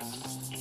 Música